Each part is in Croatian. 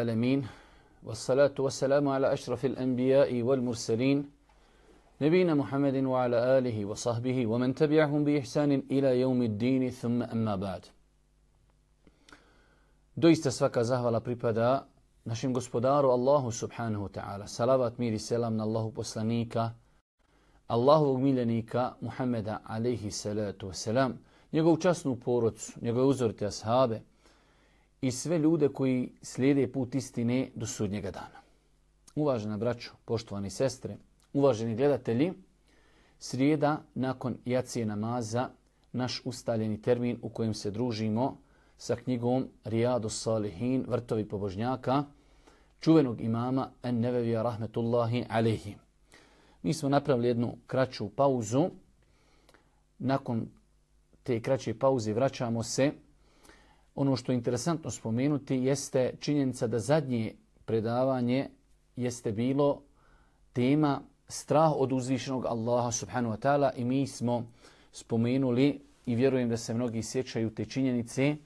العالمين والصلاة والسلام على أشرف الأنبياء والمرسلين نبينا محمد وعلى آله وصحبه ومن تبعهم بإحسان إلى يوم الدين ثم أما بعد Doista svaka zahvala pripada našem gospodaru Allahu subhanahu ta'ala. Salavat, mir i selam na Allahu poslanika, Allahovog miljenika Muhammeda alaihi salatu wasalam, njegovu časnu porodcu, njegove uzorite ashabe i sve ljude koji slijede put istine do sudnjega dana. Uvažena braćo, poštovani sestre, uvaženi gledatelji, srijeda nakon jacije namaza, naš ustaljeni termin u kojem se družimo sa knjigom Rijadu Salihin, vrtovi pobožnjaka, čuvenog imama En Nevevija Rahmetullahi Alehi. Mi smo napravili jednu kraću pauzu. Nakon te kraće pauze vraćamo se. Ono što je interesantno spomenuti jeste činjenica da zadnje predavanje jeste bilo tema strah od uzvišenog Allaha subhanahu wa ta'ala i mi smo spomenuli i vjerujem da se mnogi sjećaju te činjenice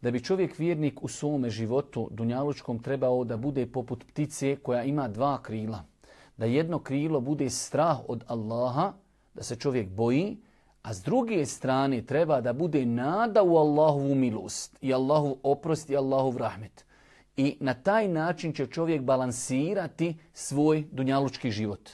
da bi čovjek vjernik u svome životu dunjalučkom trebao da bude poput ptice koja ima dva krila. Da jedno krilo bude strah od Allaha, da se čovjek boji, a s druge strane treba da bude nada u Allahovu milost i Allahu oprost i Allahov rahmet. I na taj način će čovjek balansirati svoj dunjalučki život.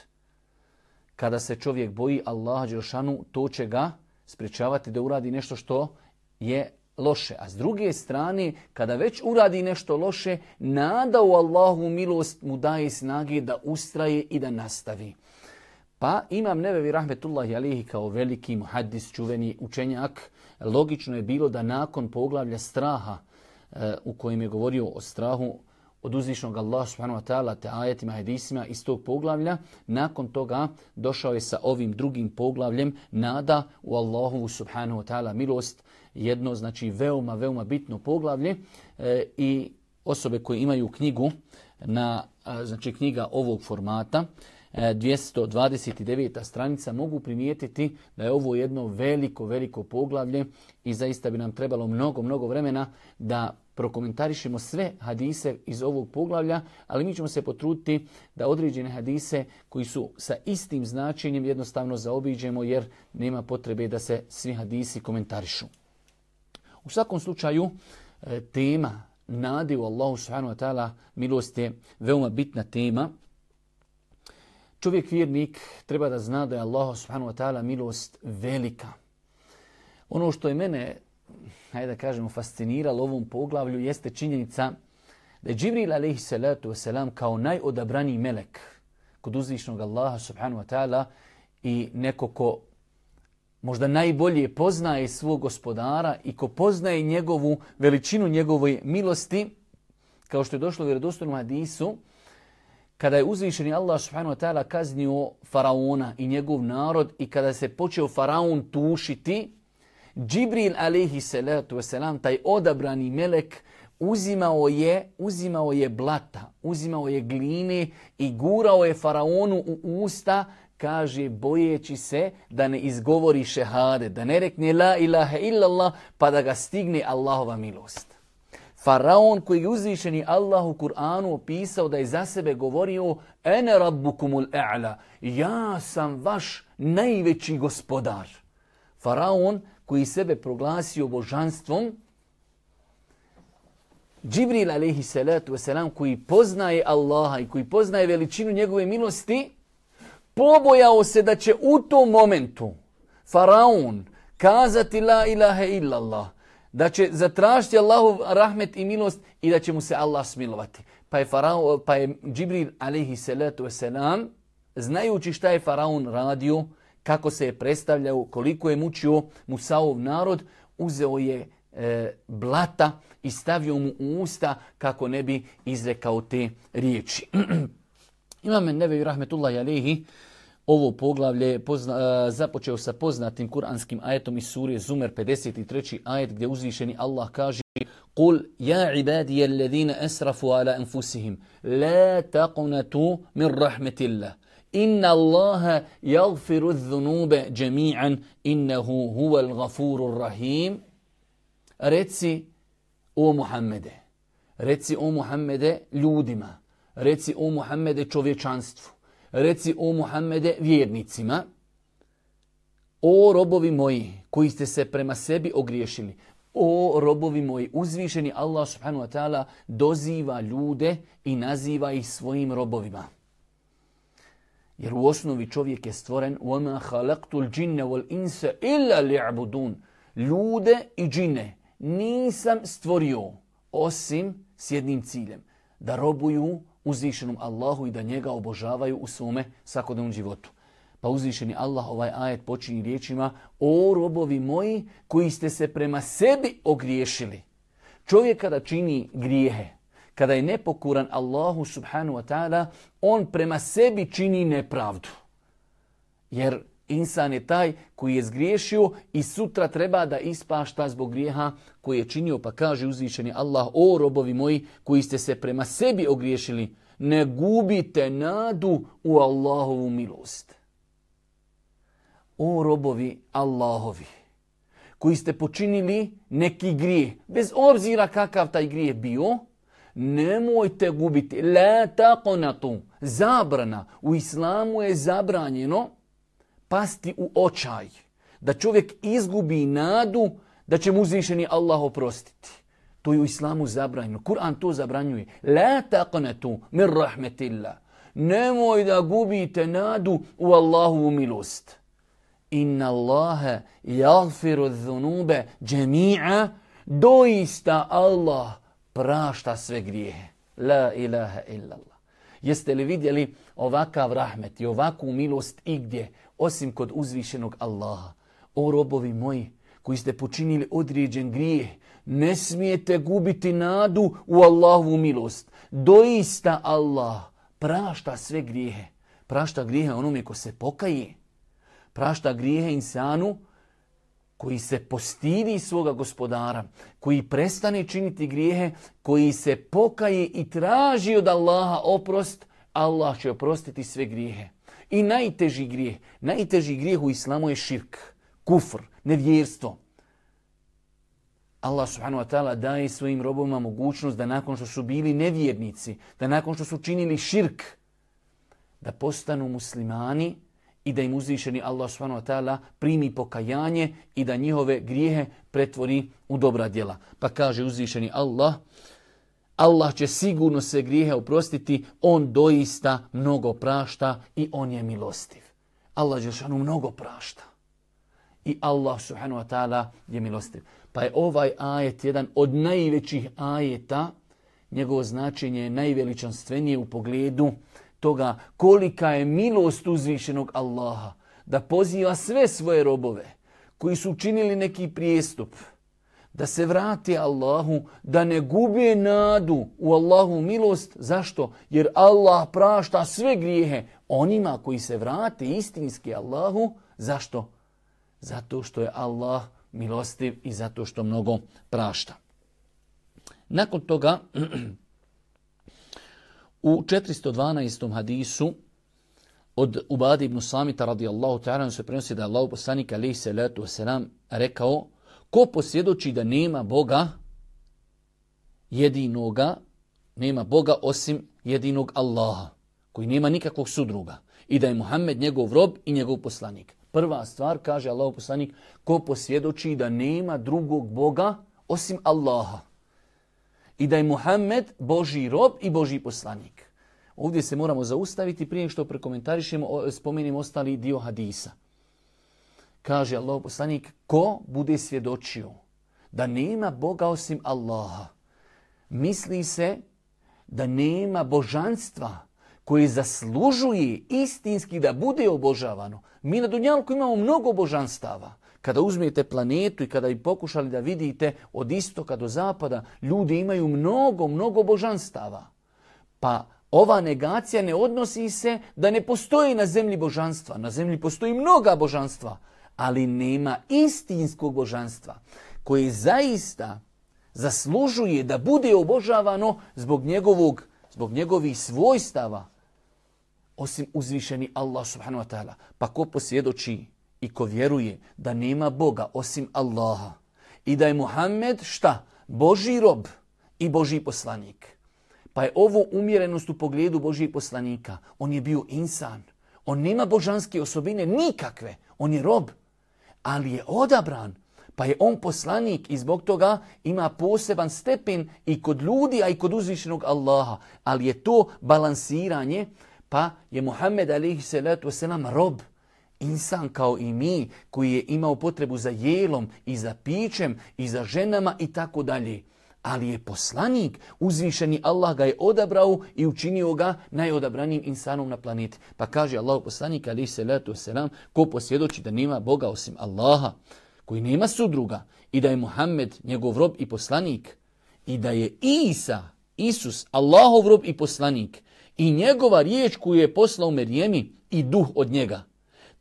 Kada se čovjek boji Allaha Đelšanu, to će ga sprečavati da uradi nešto što je loše. A s druge strane, kada već uradi nešto loše, nada u Allahu milost mu daje snage da ustraje i da nastavi. Pa imam Nevevi Rahmetullahi Alihi kao veliki muhaddis, čuveni učenjak, logično je bilo da nakon poglavlja straha e, u kojem je govorio o strahu od uzvišnog Allah subhanahu wa ta'ala te ajetima hadisima iz tog poglavlja, nakon toga došao je sa ovim drugim poglavljem nada u Allahu subhanahu wa ta'ala milost, jedno znači veoma, veoma bitno poglavlje e, i osobe koje imaju knjigu na znači knjiga ovog formata 229. stranica mogu primijetiti da je ovo jedno veliko, veliko poglavlje i zaista bi nam trebalo mnogo, mnogo vremena da prokomentarišemo sve hadise iz ovog poglavlja, ali mi ćemo se potruditi da određene hadise koji su sa istim značenjem jednostavno zaobiđemo jer nema potrebe da se svi hadisi komentarišu. U svakom slučaju e, tema nadi u Allahu subhanahu wa ta'ala milost je veoma bitna tema. Čovjek vjernik treba da zna da je Allah subhanahu wa ta'ala milost velika. Ono što je mene, hajde da kažemo, fasciniralo ovom poglavlju jeste činjenica da je Džibril alaihi salatu wasalam kao najodabraniji melek kod uzvišnog Allaha subhanahu wa ta'ala i neko ko možda najbolje poznaje svog gospodara i ko poznaje njegovu veličinu njegove milosti, kao što je došlo u vjerodostojnom hadisu, kada je uzvišeni Allah subhanahu wa ta'ala kaznio faraona i njegov narod i kada se počeo faraon tušiti, Džibril alaihi salatu wasalam, taj odabrani melek, uzimao je, uzimao je blata, uzimao je gline i gurao je faraonu u usta kaže bojeći se da ne izgovori šehade, da ne rekne la ilaha illallah pa da ga stigne Allahova milost. Faraon koji je uzvišeni Allah u Kur'anu opisao da je za sebe govorio ene rabbukumul e'la, ja sam vaš najveći gospodar. Faraon koji sebe proglasio božanstvom, Džibril alaihi salatu wasalam koji poznaje Allaha i koji poznaje veličinu njegove milosti, pobojao se da će u tom momentu faraon kazati la ilaha illallah, da će zatražiti Allahu rahmet i milost i da će mu se Allah smilovati. Pa je, faraon, pa je Džibril alaihi salatu wasalam, znajući šta je faraon radio, kako se je predstavljao, koliko je mučio Musaov narod, uzeo je e, blata i stavio mu u usta kako ne bi izrekao te riječi. Imam Neveju Rahmetullahi Alehi ovo poglavlje pozna, započeo sa poznatim kuranskim ajetom iz surije Zumer 53. ajet gdje uzvišeni Allah kaže Qul ja ibadija alladhina asrafu ala anfusihim la taqnatu min rahmetillah Inna Allaha yaghfiru dhunube jami'an innahu huwal ghafurur rahim Reci o Muhammede Reci o Muhammede ljudima. Reci o Muhammede čovječanstvu. Reci o Muhammede vjernicima. O robovi moji koji ste se prema sebi ogriješili. O robovi moji, uzvišeni Allah subhanahu wa ta'ala doziva ljude i naziva ih svojim robovima. Jer u osnovi čovjek je stvoren وَمَا خَلَقْتُ الْجِنَّ وَالْإِنسَ إِلَّا لِعْبُدُونَ Ljude i džine nisam stvorio osim s jednim ciljem. Da robuju uzvišenom Allahu i da njega obožavaju u svome svakodnevnom životu. Pa uzvišeni Allah ovaj ajet počinje riječima O robovi moji koji ste se prema sebi ogriješili. Čovjek kada čini grijehe, kada je nepokuran Allahu subhanu wa ta'ala, on prema sebi čini nepravdu. Jer insan je taj koji je zgriješio i sutra treba da ispašta zbog grijeha koji je činio. Pa kaže uzvišeni Allah, o robovi moji koji ste se prema sebi ogriješili, ne gubite nadu u Allahovu milost. O robovi Allahovi, koji ste počinili neki grije, bez obzira kakav taj grije bio, nemojte gubiti. La taqonatu, zabrana. U islamu je zabranjeno pasti u očaj. Da čovjek izgubi nadu da će mu uzvišeni Allah oprostiti. To je u islamu zabranjeno. Kur'an to zabranjuje. La taqnatu min rahmetillah. Nemoj da gubite nadu u Allahovu milost. Inna Allahe jagfiru dhunube džemi'a. Doista Allah prašta sve grijehe. La ilaha illallah. Jeste li vidjeli ovakav rahmet i ovakvu milost igdje, osim kod uzvišenog Allaha? O robovi moji, koji ste počinili određen grijeh, ne smijete gubiti nadu u Allahovu milost. Doista Allah prašta sve grijehe. Prašta grijehe onome ko se pokaje. Prašta grijehe insanu koji se postidi svoga gospodara, koji prestane činiti grijehe, koji se pokaje i traži od Allaha oprost, Allah će oprostiti sve grijehe. I najteži grijeh, najteži grijeh u islamu je širk, kufr, nevjerstvo. Allah subhanahu wa ta'ala daje svojim robovima mogućnost da nakon što su bili nevjernici, da nakon što su činili širk, da postanu muslimani i da im uzvišeni Allah subhanahu wa ta'ala primi pokajanje i da njihove grijehe pretvori u dobra djela. Pa kaže uzvišeni Allah, Allah će sigurno se grijehe oprostiti, on doista mnogo prašta i on je milostiv. Allah Đelšanu mnogo prašta. I Allah subhanahu wa ta'ala je milostiv. Pa je ovaj ajet jedan od najvećih ajeta, njegovo značenje je najveličanstvenije u pogledu toga kolika je milost uzvišenog Allaha da poziva sve svoje robove koji su učinili neki prijestup da se vrati Allahu, da ne gubije nadu u Allahu milost. Zašto? Jer Allah prašta sve grijehe onima koji se vrate istinski Allahu. Zašto? Zato što je Allah milostiv i zato što mnogo prašta. Nakon toga, u 412. hadisu od Ubadi ibn Samita radijallahu ta'ala se prenosi da je Allah poslanik alaihi salatu wasalam rekao ko posvjedoči da nema Boga jedinoga, nema Boga osim jedinog Allaha, koji nema nikakvog sudruga i da je Muhammed njegov rob i njegov poslanik. Prva stvar, kaže Allah poslanik, ko posvjedoči da nema drugog Boga osim Allaha. I da je Muhammed Boži rob i Boži poslanik. Ovdje se moramo zaustaviti prije što prekomentarišemo, spomenim ostali dio hadisa. Kaže Allah poslanik, ko bude svjedočio da nema Boga osim Allaha, misli se da nema božanstva koje zaslužuje istinski da bude obožavano. Mi na Dunjalku imamo mnogo božanstava. Kada uzmijete planetu i kada bi pokušali da vidite od istoka do zapada, ljudi imaju mnogo, mnogo božanstava. Pa ova negacija ne odnosi se da ne postoji na zemlji božanstva. Na zemlji postoji mnoga božanstva, ali nema istinskog božanstva koje zaista zaslužuje da bude obožavano zbog njegovog zbog njegovih svojstava osim uzvišeni Allah subhanahu wa ta'ala. Pa ko posvjedoči i ko vjeruje da nema Boga osim Allaha i da je Muhammed šta? Boži rob i Božji poslanik. Pa je ovo umjerenost u pogledu Božjih poslanika. On je bio insan. On nema božanske osobine nikakve. On je rob. Ali je odabran. Pa je on poslanik i zbog toga ima poseban stepen i kod ljudi, a i kod uzvišenog Allaha. Ali je to balansiranje. Pa je Muhammed a.s. rob insan kao i mi koji je imao potrebu za jelom i za pićem i za ženama i tako dalje. Ali je poslanik, uzvišeni Allah ga je odabrao i učinio ga najodabranijim insanom na planeti. Pa kaže Allah poslanik ali se letu selam ko posvjedoči da nema Boga osim Allaha, koji nema sudruga i da je Muhammed njegov rob i poslanik i da je Isa, Isus, Allahov rob i poslanik i njegova riječ koju je poslao Merijemi i duh od njega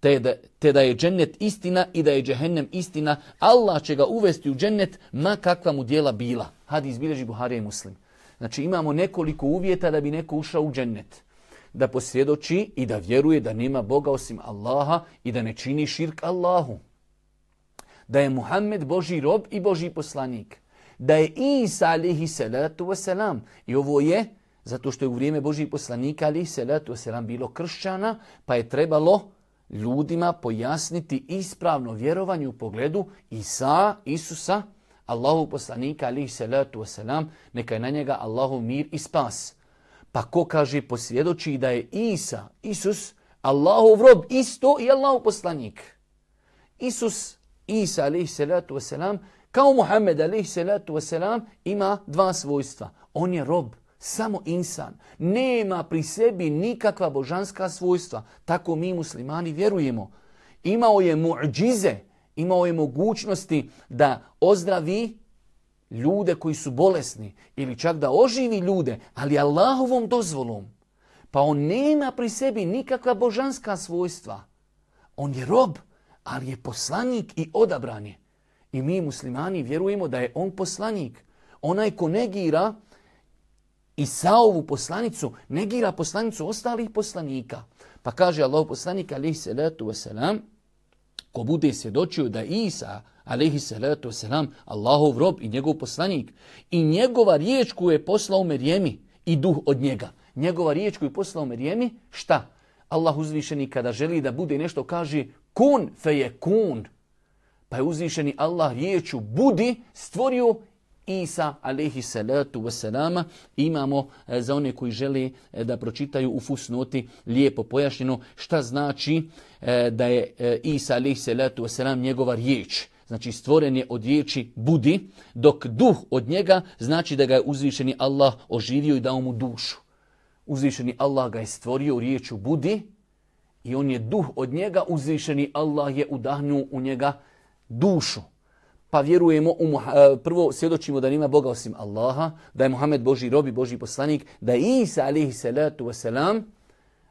te da, te da je džennet istina i da je džehennem istina, Allah će ga uvesti u džennet ma kakva mu dijela bila. Hadis bilježi Buhari i Muslim. Znači imamo nekoliko uvjeta da bi neko ušao u džennet. Da posvjedoči i da vjeruje da nema Boga osim Allaha i da ne čini širk Allahu. Da je Muhammed Boži rob i Boži poslanik. Da je Isa alihi salatu wasalam. I ovo je zato što je u vrijeme Božih poslanika alihi salatu wasalam bilo kršćana pa je trebalo ljudima pojasniti ispravno vjerovanje u pogledu Isa, Isusa, Allahu poslanika alihi salatu wasalam, neka je na njega Allahu mir i spas. Pa ko kaže posvjedoči da je Isa, Isus, Allahov rob isto i Allahu poslanik. Isus, Isa alihi salatu wasalam, kao Muhammed alihi salatu wasalam, ima dva svojstva. On je rob samo insan. Nema pri sebi nikakva božanska svojstva. Tako mi muslimani vjerujemo. Imao je muđize, imao je mogućnosti da ozdravi ljude koji su bolesni ili čak da oživi ljude, ali Allahovom dozvolom. Pa on nema pri sebi nikakva božanska svojstva. On je rob, ali je poslanik i odabran je. I mi muslimani vjerujemo da je on poslanik. Onaj ko negira Isaovu poslanicu negira poslanicu ostalih poslanika. Pa kaže Allah poslanik alaihi salatu wasalam, ko bude svjedočio da Isa alaihi salatu wasalam, Allahov rob i njegov poslanik i njegova riječ koju je poslao Merijemi i duh od njega. Njegova riječ koju je poslao Merijemi, šta? Allah uzvišeni kada želi da bude nešto kaže kun fe je kun. Pa je uzvišeni Allah riječu budi stvorio Isa alaihi salatu wasalama. Imamo e, za one koji žele e, da pročitaju u fusnoti lijepo pojašnjeno šta znači e, da je Isa alaihi salatu wasalam njegova riječ. Znači stvoren je od riječi budi, dok duh od njega znači da ga je uzvišeni Allah oživio i dao mu dušu. Uzvišeni Allah ga je stvorio riječu budi i on je duh od njega, uzvišeni Allah je udahnuo u njega dušu pa vjerujemo, u, e, prvo svjedočimo da nema Boga osim Allaha, da je Muhammed Boži rob i Boži poslanik, da je Isa alihi salatu wasalam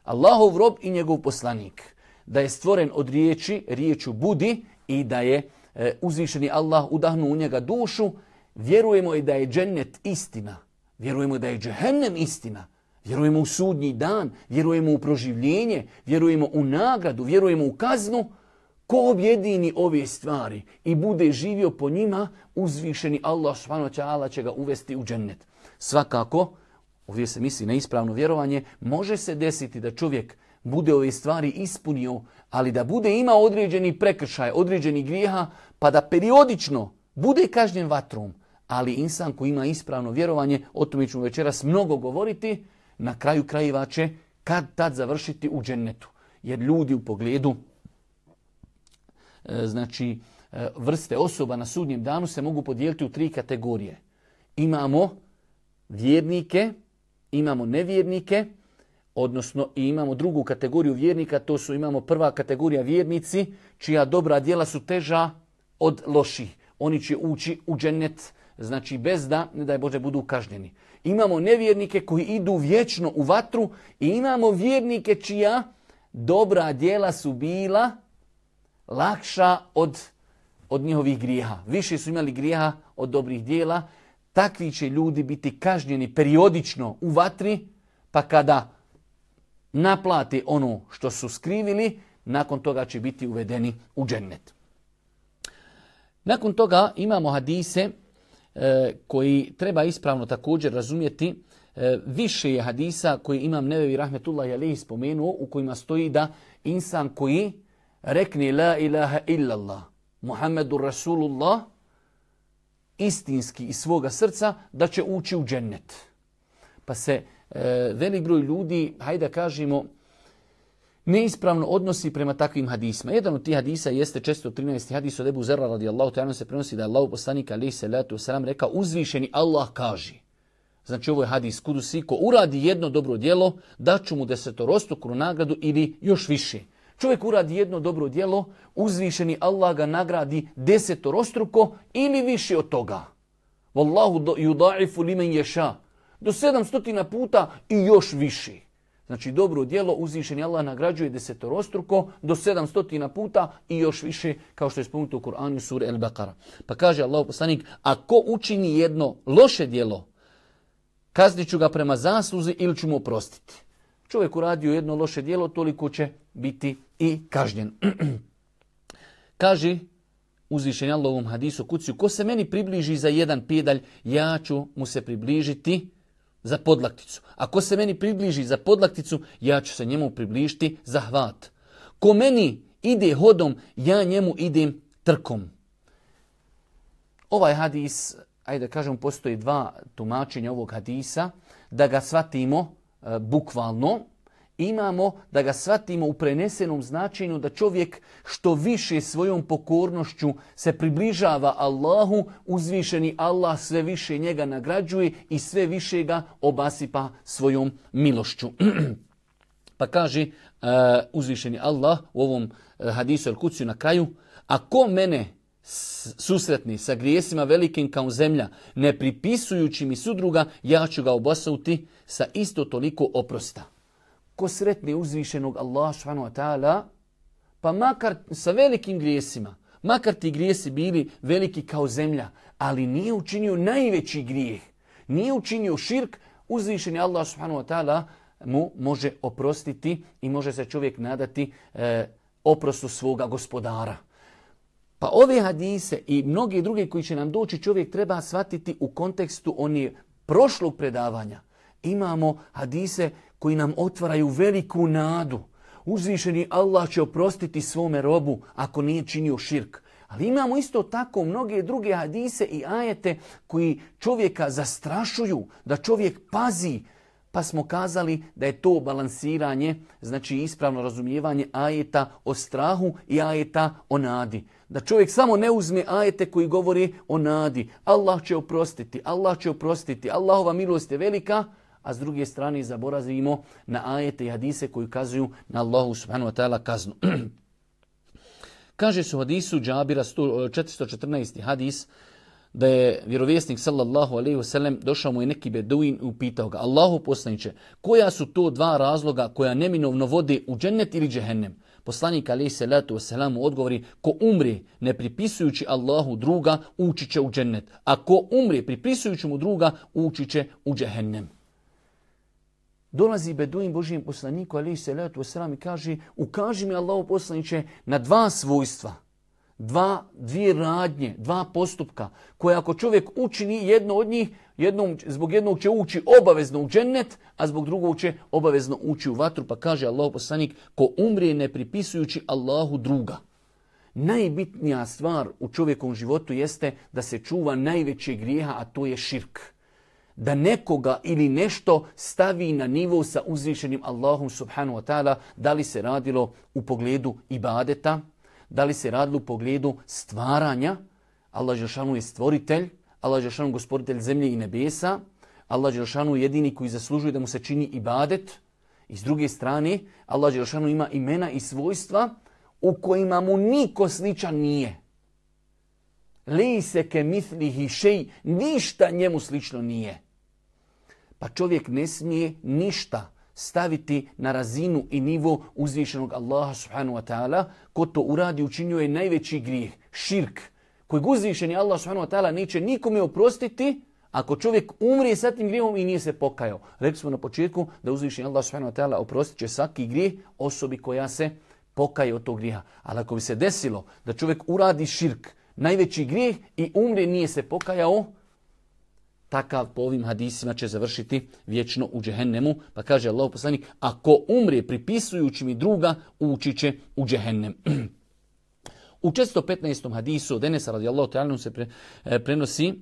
Allahov rob i njegov poslanik. Da je stvoren od riječi, riječu budi i da je e, uzvišeni Allah udahnu u njega dušu, vjerujemo i da je džennet istina. Vjerujemo da je džehennem istina. Vjerujemo u sudnji dan, vjerujemo u proživljenje, vjerujemo u nagradu, vjerujemo u kaznu, Ko objedini ove stvari i bude živio po njima, uzvišeni Allah subhanahu će ga uvesti u džennet. Svakako, ovdje se misli na ispravno vjerovanje, može se desiti da čovjek bude ove stvari ispunio, ali da bude imao određeni prekršaj, određeni grijeha, pa da periodično bude kažnjen vatrom. Ali insan koji ima ispravno vjerovanje, o tome ćemo večeras mnogo govoriti, na kraju krajeva će kad tad završiti u džennetu. Jer ljudi u pogledu znači e, vrste osoba na sudnjem danu se mogu podijeliti u tri kategorije. Imamo vjernike, imamo nevjernike, odnosno i imamo drugu kategoriju vjernika, to su imamo prva kategorija vjernici, čija dobra djela su teža od loših. Oni će ući u džennet, znači bez da, ne daj Bože, budu kažnjeni. Imamo nevjernike koji idu vječno u vatru i imamo vjernike čija dobra djela su bila lakša od, od njihovih grijeha. Više su imali grijeha od dobrih dijela. Takvi će ljudi biti kažnjeni periodično u vatri, pa kada naplate ono što su skrivili, nakon toga će biti uvedeni u džennet. Nakon toga imamo hadise e, koji treba ispravno također razumjeti, e, više je hadisa koji imam Nevevi Rahmetullah Alihi spomenuo u kojima stoji da insan koji rekne la ilaha illallah, Muhammedu Rasulullah, istinski iz svoga srca, da će ući u džennet. Pa se e, velik broj ljudi, hajde da kažemo, neispravno odnosi prema takvim hadisma. Jedan od tih hadisa jeste često 13. hadis od Ebu Zerra radijallahu ta'ala se prenosi da je Allah poslanik alaihi salatu wasalam rekao uzvišeni Allah kaže. Znači ovo je hadis kudusi, ko uradi jedno dobro djelo, daću mu desetorostruknu nagradu ili još više. Čovjek uradi jedno dobro djelo, uzvišeni Allah ga nagradi desetorostruko ili više od toga. Wallahu yudaifu limen ješa. Do sedamstotina puta i još više. Znači dobro djelo uzvišeni Allah nagrađuje desetorostruko do sedamstotina puta i još više kao što je spomenuto u Kur'anu sura El Baqara. Pa kaže Allah poslanik, ako učini jedno loše djelo, kaznit ću ga prema zasluzi ili ću mu oprostiti. Čovjek uradio jedno loše djelo, toliko će biti i kažnjen. Kaže uzvišenje Allahovom hadisu kuciju, ko se meni približi za jedan pedalj, ja ću mu se približiti za podlakticu. Ako se meni približi za podlakticu, ja ću se njemu približiti za hvat. Ko meni ide hodom, ja njemu idem trkom. Ovaj hadis, ajde da kažem, postoji dva tumačenja ovog hadisa, da ga shvatimo bukvalno, imamo da ga shvatimo u prenesenom značenju da čovjek što više svojom pokornošću se približava Allahu, uzvišeni Allah sve više njega nagrađuje i sve više ga obasipa svojom milošću. pa kaže uh, uzvišeni Allah u ovom uh, hadisu al kuciju na kraju, ako mene susretni sa grijesima velikim kao zemlja, ne pripisujući mi sudruga, ja ću ga obosauti sa isto toliko oprosta ko sretni uzvišenog Allah ta'ala, pa makar sa velikim grijesima, makar ti grijesi bili veliki kao zemlja, ali nije učinio najveći grijeh, nije učinio širk, uzvišeni Allah subhanahu wa ta'ala mu može oprostiti i može se čovjek nadati e, oprostu svoga gospodara. Pa ove hadise i mnogi drugi koji će nam doći čovjek treba shvatiti u kontekstu oni prošlog predavanja. Imamo hadise koji nam otvaraju veliku nadu. Uzvišeni Allah će oprostiti svome robu ako nije činio širk. Ali imamo isto tako mnoge druge hadise i ajete koji čovjeka zastrašuju, da čovjek pazi. Pa smo kazali da je to balansiranje, znači ispravno razumijevanje ajeta o strahu i ajeta o nadi. Da čovjek samo ne uzme ajete koji govori o nadi. Allah će oprostiti, Allah će oprostiti, Allahova milost je velika, a s druge strane zaboravimo na ajete i hadise koji kazuju na Allahu subhanahu wa ta'ala kaznu. Kaže su hadisu Džabira 414. hadis da je vjerovjesnik sallallahu alaihi wasallam došao mu je neki beduin i upitao ga Allahu poslaniće, koja su to dva razloga koja neminovno vode u džennet ili džehennem? Poslanik alaihi salatu wasalam odgovori ko umri ne pripisujući Allahu druga ući će u džennet, a ko umri pripisujući mu druga ući će u džehennem. Dolazi Beduin Božijem poslaniku, ali se letu sram i kaže, ukaži mi Allahu poslaniće na dva svojstva, dva, dvije radnje, dva postupka, koje ako čovjek učini jedno od njih, jednom, zbog jednog će ući obavezno u džennet, a zbog drugog će obavezno ući u vatru, pa kaže Allahu poslanik, ko umrije ne pripisujući Allahu druga. Najbitnija stvar u čovjekom životu jeste da se čuva najveće grijeha, a to je širk da nekoga ili nešto stavi na nivo sa uzvišenim Allahom subhanahu wa ta'ala, da li se radilo u pogledu ibadeta, da li se radilo u pogledu stvaranja, Allah Žešanu je stvoritelj, Allah Žešanu je gospoditelj zemlje i nebesa, Allah Žešanu je jedini koji zaslužuje da mu se čini ibadet, i s druge strane, Allah Žešanu ima imena i svojstva u kojima mu niko sličan nije. Li se ke mitlihi šej, ništa njemu slično nije. Pa čovjek ne smije ništa staviti na razinu i nivo uzvišenog Allaha subhanahu wa ta'ala. Ko to uradi učinio je najveći grijeh, širk, kojeg uzvišeni Allah subhanahu wa ta'ala neće nikome oprostiti ako čovjek umrije sa tim grijehom i nije se pokajao. Rekli smo na početku da uzvišeni Allah subhanahu wa ta'ala oprostit će svaki grijeh osobi koja se pokaje od tog grijeha. Ali ako bi se desilo da čovjek uradi širk, najveći grijeh i umrije nije se pokajao, takav po ovim hadisima će završiti vječno u džehennemu. Pa kaže Allah poslanik, ako umrije pripisujući mi druga, ući će u džehennem. U 415. hadisu od Enesa radijallahu ta'ala se pre, e, prenosi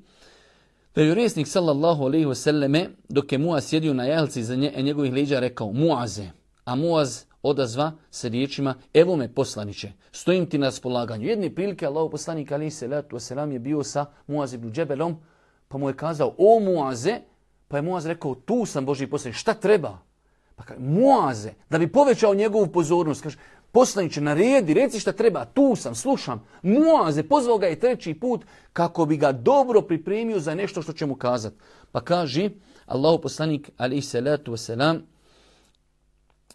da je vjerovjesnik sallallahu alaihi wasallame dok je Muaz sjedio na jahalci za nje, njegovih leđa rekao Muaze, a Muaz odazva se riječima evo me poslaniće, stojim ti na raspolaganju. Jedne prilike Allah poslanik alaihi salatu wasalam je bio sa Muaz ibn Džebelom pa mu je kazao o Muaze, pa je Muaz rekao tu sam Boži poslanik, šta treba? Pa kaže, Muaze, da bi povećao njegovu pozornost, kaže, Poslaniće, naredi, reci šta treba, tu sam, slušam. Muaze, pozvao ga je treći put kako bi ga dobro pripremio za nešto što će mu kazati. Pa kaže, Allahu poslanik, alaih salatu wasalam,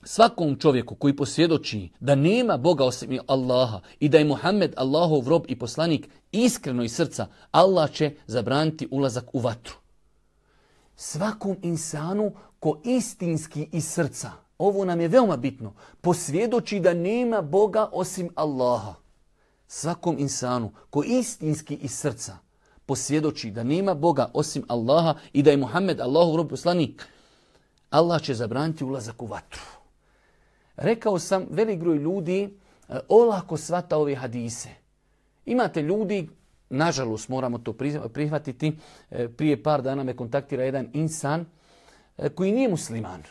svakom čovjeku koji posvjedoči da nema Boga osim Allaha i da je Muhammed Allahov rob i poslanik iskreno iz srca, Allah će zabraniti ulazak u vatru. Svakom insanu ko istinski iz srca ovo nam je veoma bitno, posvjedoči da nema Boga osim Allaha. Svakom insanu ko istinski iz srca posvjedoči da nema Boga osim Allaha i da je Muhammed Allahov rob poslanik, Allah će zabraniti ulazak u vatru. Rekao sam, velik broj ljudi e, olako svata ove hadise. Imate ljudi, nažalost moramo to prihvatiti, e, prije par dana me kontaktira jedan insan e, koji nije musliman.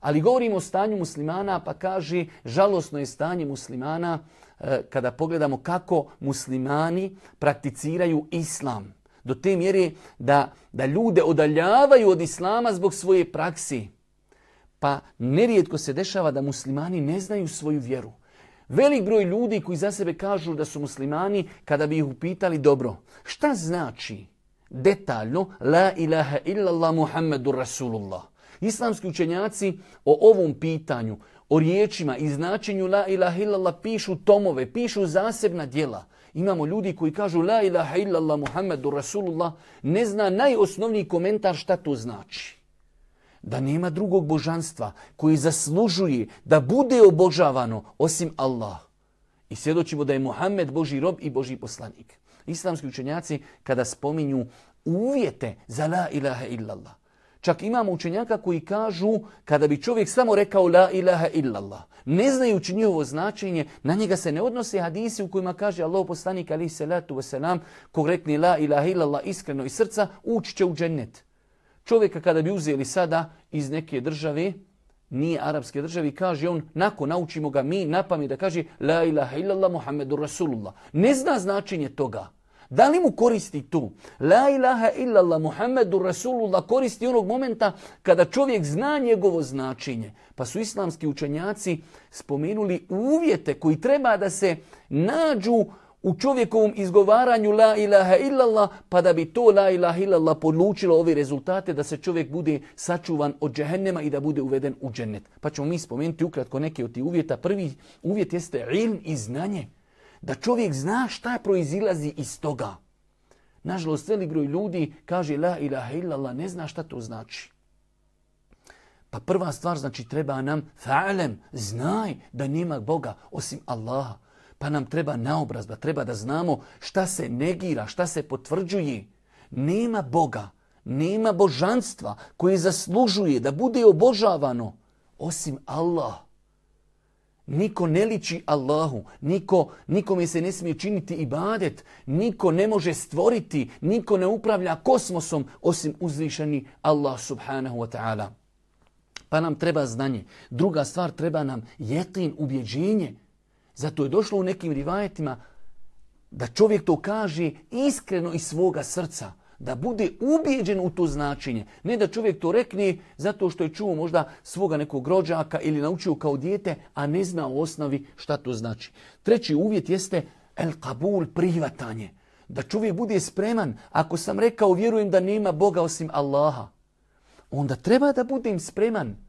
Ali govorimo o stanju muslimana pa kaže žalosno je stanje muslimana kada pogledamo kako muslimani prakticiraju islam. Do te mjere da, da ljude odaljavaju od islama zbog svoje praksi. Pa nerijetko se dešava da muslimani ne znaju svoju vjeru. Velik broj ljudi koji za sebe kažu da su muslimani, kada bi ih upitali dobro, šta znači detaljno la ilaha illallah muhammedur rasulullah? Islamski učenjaci o ovom pitanju, o riječima i značenju la ilaha illallah pišu tomove, pišu zasebna djela. Imamo ljudi koji kažu la ilaha illallah Muhammedu Rasulullah, ne zna najosnovniji komentar šta to znači. Da nema drugog božanstva koji zaslužuje da bude obožavano osim Allah. I svjedočimo da je Muhammed Boži rob i Boži poslanik. Islamski učenjaci kada spominju uvjete za la ilaha illallah, Čak imamo učenjaka koji kažu kada bi čovjek samo rekao la ilaha illallah, ne znajući njihovo značenje, na njega se ne odnose hadisi u kojima kaže Allah poslanik ali salatu wasalam, ko rekne la ilaha illallah iskreno iz srca, ući će u džennet. Čovjeka kada bi uzeli sada iz neke države, nije arapske države, kaže on, nakon naučimo ga mi na da kaže la ilaha illallah Muhammedu Rasulullah. Ne zna značenje toga. Da li mu koristi tu? La ilaha illallah Muhammedu Rasulullah koristi onog momenta kada čovjek zna njegovo značenje. Pa su islamski učenjaci spomenuli uvjete koji treba da se nađu u čovjekovom izgovaranju la ilaha illallah, pa da bi to la ilaha illallah podlučilo ove rezultate da se čovjek bude sačuvan od džehennema i da bude uveden u džennet. Pa ćemo mi spomenuti ukratko neke od tih uvjeta. Prvi uvjet jeste ilm i znanje da čovjek zna šta proizilazi iz toga. Nažalost, velik broj ljudi kaže la ilaha illallah, ne zna šta to znači. Pa prva stvar znači treba nam fa'alem, znaj da nema Boga osim Allaha. Pa nam treba naobrazba, treba da znamo šta se negira, šta se potvrđuje. Nema Boga, nema božanstva koje zaslužuje da bude obožavano osim Allaha. Niko ne liči Allahu, niko, nikome se ne smije činiti ibadet, niko ne može stvoriti, niko ne upravlja kosmosom osim uzvišeni Allah subhanahu wa ta'ala. Pa nam treba znanje. Druga stvar, treba nam jetin, ubjeđenje. Zato je došlo u nekim rivajetima da čovjek to kaže iskreno iz svoga srca da bude ubijeđen u to značenje. Ne da čovjek to rekne zato što je čuo možda svoga nekog rođaka ili naučio kao dijete, a ne zna u osnovi šta to znači. Treći uvjet jeste el kabul, prihvatanje. Da čovjek bude spreman. Ako sam rekao vjerujem da nema Boga osim Allaha, onda treba da budem spreman.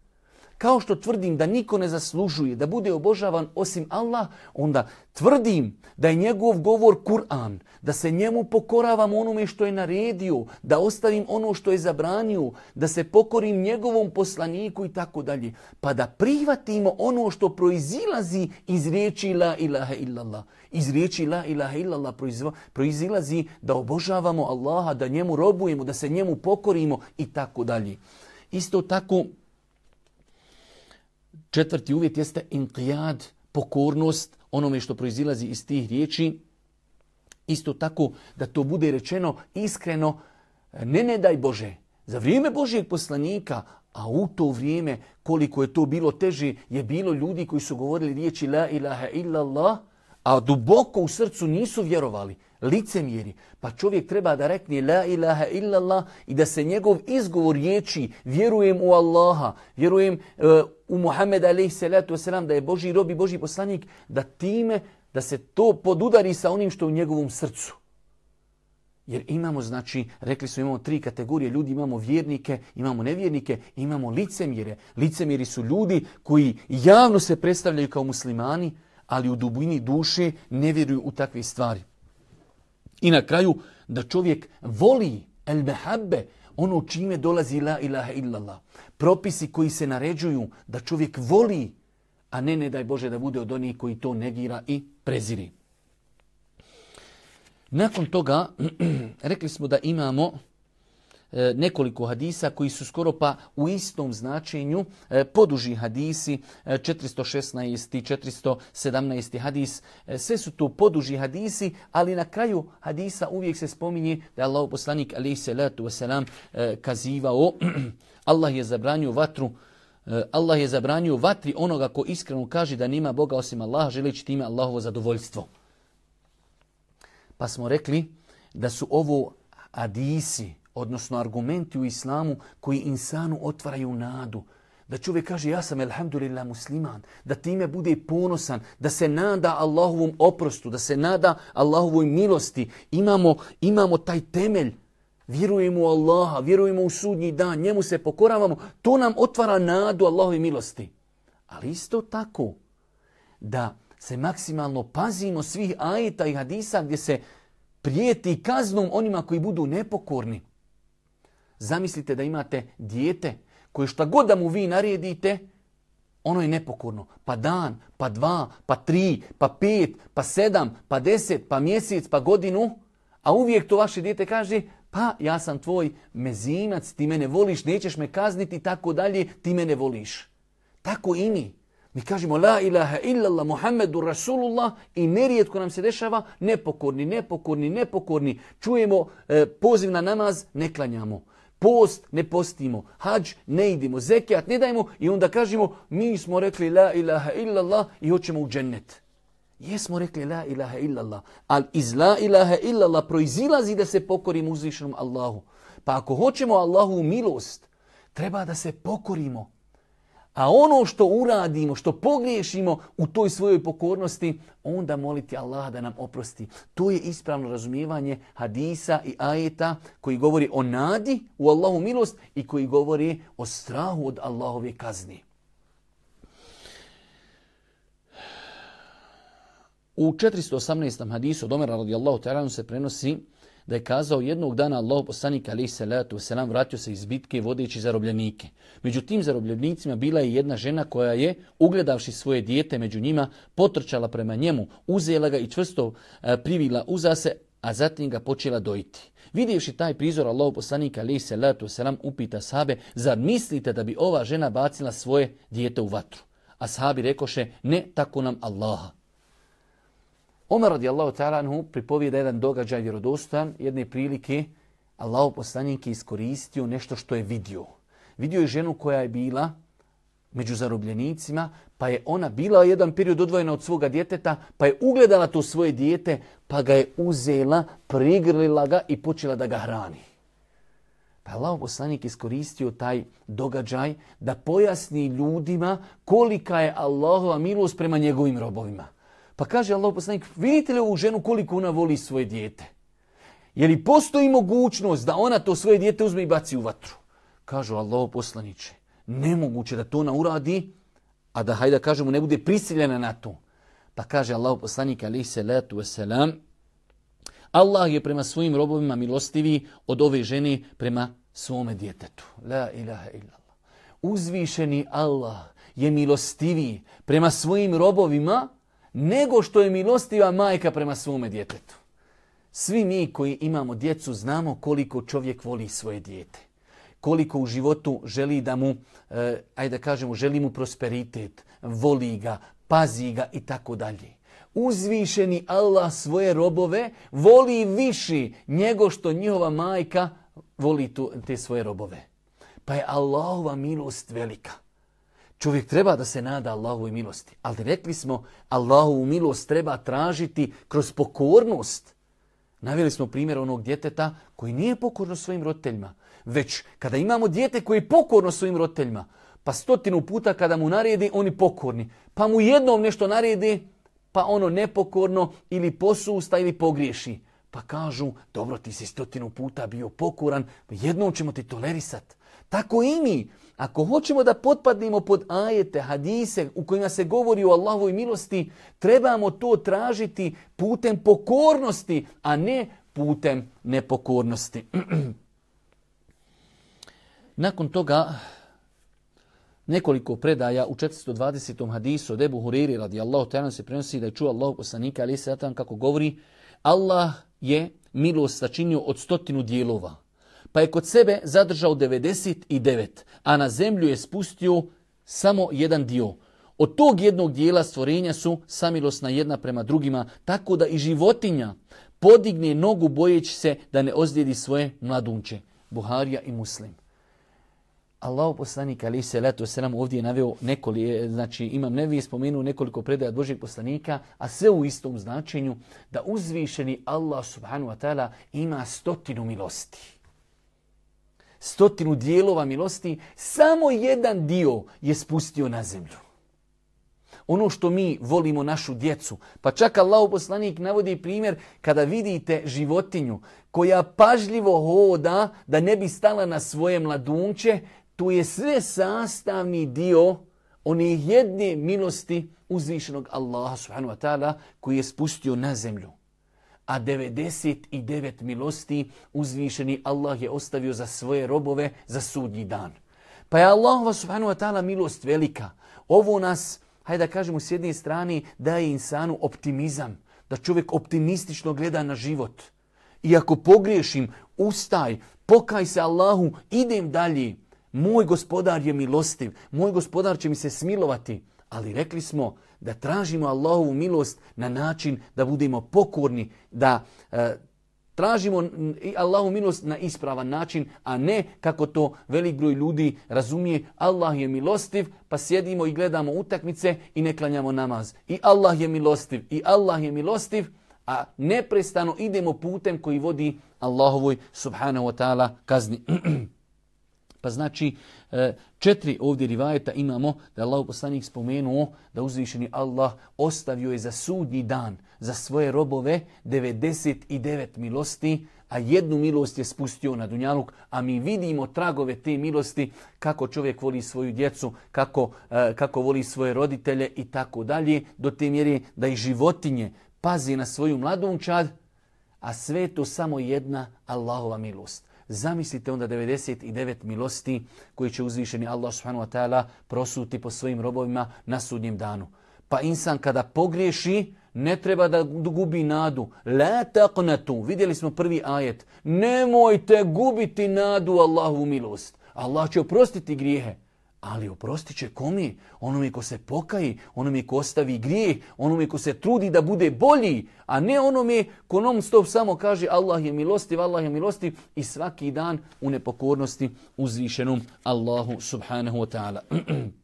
Kao što tvrdim da niko ne zaslužuje da bude obožavan osim Allah, onda tvrdim da je njegov govor Kur'an, da se njemu pokoravam onome što je naredio, da ostavim ono što je zabranio, da se pokorim njegovom poslaniku i tako dalje. Pa da prihvatimo ono što proizilazi iz riječi la ilaha illallah. Iz riječi la ilaha illallah proizilazi da obožavamo Allaha, da njemu robujemo, da se njemu pokorimo i tako dalje. Isto tako, četvrti uvjet jeste inqijad, pokornost onome što proizilazi iz tih riječi. Isto tako da to bude rečeno iskreno, ne ne daj Bože, za vrijeme Božijeg poslanika, a u to vrijeme koliko je to bilo teže, je bilo ljudi koji su govorili riječi la ilaha illallah, a duboko u srcu nisu vjerovali licemjeri. Pa čovjek treba da rekne la ilaha illallah i da se njegov izgovor riječi vjerujem u Allaha, vjerujem uh, u Muhammed alaih salatu wasalam da je Boži rob i Boži poslanik, da time, da se to podudari sa onim što je u njegovom srcu. Jer imamo, znači, rekli smo imamo tri kategorije ljudi, imamo vjernike, imamo nevjernike, imamo licemjere. Licemjeri su ljudi koji javno se predstavljaju kao muslimani, ali u dubini duše ne vjeruju u takve stvari. I na kraju da čovjek voli el mehabbe, ono čime dolazi la ilaha illallah. Propisi koji se naređuju da čovjek voli, a ne ne daj Bože da bude od onih koji to negira i preziri. Nakon toga rekli smo da imamo nekoliko hadisa koji su skoro pa u istom značenju e, poduži hadisi 416. i 417. hadis. E, sve su to poduži hadisi, ali na kraju hadisa uvijek se spominje da je Allah poslanik alaihi salatu wasalam kazivao Allah je zabranio vatru Allah je zabranio vatri onoga ko iskreno kaže da nima Boga osim Allaha, želeći time Allahovo zadovoljstvo. Pa smo rekli da su ovo hadisi odnosno argumenti u islamu koji insanu otvaraju nadu. Da čovjek kaže ja sam elhamdulillah musliman, da time bude ponosan, da se nada Allahovom oprostu, da se nada Allahovoj milosti. Imamo, imamo taj temelj, vjerujemo u Allaha, vjerujemo u sudnji dan, njemu se pokoravamo, to nam otvara nadu Allahove milosti. Ali isto tako da se maksimalno pazimo svih ajeta i hadisa gdje se prijeti kaznom onima koji budu nepokorni. Zamislite da imate dijete koje šta god da mu vi naredite, ono je nepokorno. Pa dan, pa dva, pa tri, pa pet, pa sedam, pa deset, pa mjesec, pa godinu. A uvijek to vaše dijete kaže, pa ja sam tvoj mezinac, ti mene voliš, nećeš me kazniti, tako dalje, ti mene voliš. Tako i mi. Mi kažemo la ilaha illallah Muhammedu Rasulullah i nerijetko nam se dešava nepokorni, nepokorni, nepokorni. Čujemo e, poziv na namaz, ne klanjamo. Post ne postimo, hađ ne idemo, zekijat ne dajemo i onda kažemo mi smo rekli la ilaha illallah i hoćemo u džennet. Jesmo rekli la ilaha illallah, ali iz la ilaha illallah proizilazi da se pokorimo uzvišenom Allahu. Pa ako hoćemo Allahu milost, treba da se pokorimo. A ono što uradimo, što pogriješimo u toj svojoj pokornosti, onda moliti Allah da nam oprosti. To je ispravno razumijevanje hadisa i ajeta koji govori o nadi u Allahu milost i koji govori o strahu od Allahove kazni. U 418. hadisu od Omera radijallahu ta'ala se prenosi da je kazao jednog dana Allah poslanik alaih salatu wasalam vratio se iz bitke vodeći zarobljenike. Među tim zarobljenicima bila je jedna žena koja je, ugledavši svoje dijete među njima, potrčala prema njemu, uzela ga i čvrsto e, privila uza se, a zatim ga počela dojiti. Vidjevši taj prizor, Allah poslanik alaih salatu wasalam upita sahabe, zar mislite da bi ova žena bacila svoje dijete u vatru? A sahabi rekoše, ne, tako nam Allaha. Omer radijallahu ta'ala anhu pripovijeda jedan događaj vjerodostan, jedne prilike Allah poslanik je iskoristio nešto što je vidio. Vidio je ženu koja je bila među zarobljenicima, pa je ona bila jedan period odvojena od svoga djeteta, pa je ugledala to svoje dijete, pa ga je uzela, prigrlila ga i počela da ga hrani. Pa Allah poslanik iskoristio taj događaj da pojasni ljudima kolika je Allahova milost prema njegovim robovima. Pa kaže Allah poslanik, vidite li ovu ženu koliko ona voli svoje dijete? Je li postoji mogućnost da ona to svoje dijete uzme i baci u vatru? Kažu Allah poslaniće, nemoguće da to ona uradi, a da, hajde da kažemo, ne bude prisiljena na to. Pa kaže Allah poslanik alaih salatu wasalam, Allah je prema svojim robovima milostivi od ove žene prema svome djetetu. La ilaha illallah. Uzvišeni Allah je milostiviji prema svojim robovima nego što je milostiva majka prema svome djetetu. Svi mi koji imamo djecu znamo koliko čovjek voli svoje dijete. Koliko u životu želi da mu, eh, ajde da kažemo, želi mu prosperitet, voli ga, pazi ga i tako dalje. Uzvišeni Allah svoje robove voli viši njego što njihova majka voli tu, te svoje robove. Pa je Allahova milost velika. Čovjek treba da se nada Allahovoj milosti. Ali rekli smo, Allahovu milost treba tražiti kroz pokornost. Naveli smo primjer onog djeteta koji nije pokorno svojim roditeljima. Već kada imamo dijete koji je pokorno svojim roditeljima, pa stotinu puta kada mu naredi, oni pokorni. Pa mu jednom nešto naredi, pa ono nepokorno ili posusta ili pogriješi. Pa kažu, dobro ti si stotinu puta bio pokoran, jednom ćemo ti tolerisat. Tako i mi. Ako hoćemo da potpadnemo pod ajete, hadise u kojima se govori o Allahovoj milosti, trebamo to tražiti putem pokornosti, a ne putem nepokornosti. Nakon toga nekoliko predaja u 420. hadisu od Ebu Huriri radijallahu ta'ala se prenosi da je čuo Allahu poslanika ali se kako govori Allah je milost sačinio od stotinu dijelova pa je kod sebe zadržao 99, a na zemlju je spustio samo jedan dio. Od tog jednog dijela stvorenja su samilosna jedna prema drugima, tako da i životinja podigne nogu bojeći se da ne ozlijedi svoje mladunče. Buharija i Muslim. Allah poslanik ali se leto se nam ovdje naveo nekoliko, znači imam nevi spomenuo nekoliko predaja Božeg poslanika, a sve u istom značenju da uzvišeni Allah subhanahu wa ta'ala ima stotinu milosti stotinu dijelova milosti, samo jedan dio je spustio na zemlju. Ono što mi volimo našu djecu, pa čak Allah poslanik navodi primjer kada vidite životinju koja pažljivo hoda da ne bi stala na svoje mladunče, tu je sve sastavni dio one jedne milosti uzvišenog Allaha subhanahu wa ta'ala koji je spustio na zemlju a 99 milosti uzvišeni Allah je ostavio za svoje robove za sudnji dan. Pa je Allah subhanahu wa ta'ala milost velika. Ovo nas, hajde da kažemo s jedne strane, daje insanu optimizam. Da čovjek optimistično gleda na život. I ako pogriješim, ustaj, pokaj se Allahu, idem dalje. Moj gospodar je milostiv, moj gospodar će mi se smilovati. Ali rekli smo, da tražimo Allahovu milost na način da budemo pokorni, da e, tražimo Allahovu milost na ispravan način, a ne kako to velik broj ljudi razumije. Allah je milostiv, pa sjedimo i gledamo utakmice i ne klanjamo namaz. I Allah je milostiv, i Allah je milostiv, a neprestano idemo putem koji vodi Allahovoj subhanahu wa ta'ala kazni. Pa znači, e, četiri ovdje rivajeta imamo da je Allah poslanik spomenuo da uzvišeni Allah ostavio je za sudnji dan za svoje robove 99 milosti, a jednu milost je spustio na Dunjaluk, a mi vidimo tragove te milosti kako čovjek voli svoju djecu, kako, e, kako voli svoje roditelje i tako dalje, do te mjere da i životinje pazi na svoju mladunčad, a sve to samo jedna Allahova milost. Zamislite onda 99 milosti koji će uzvišeni Allah subhanahu wa ta'ala prosuti po svojim robovima na sudnjem danu. Pa insan kada pogriješi, ne treba da gubi nadu. La taqnatu. Vidjeli smo prvi ajet. Nemojte gubiti nadu Allahu milost. Allah će oprostiti grijehe. Ali oprostit će komi? Onome ko se pokaji, onome ko ostavi grijeh, onome ko se trudi da bude bolji, a ne onome ko non stop samo kaže Allah je milostiv, Allah je milostiv i svaki dan u nepokornosti uzvišenom Allahu subhanahu wa ta'ala.